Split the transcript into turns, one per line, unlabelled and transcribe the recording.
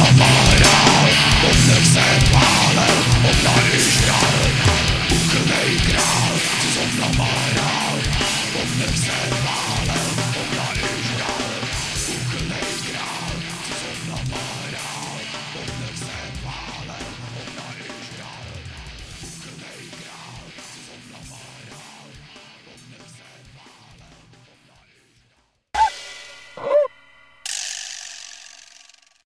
no more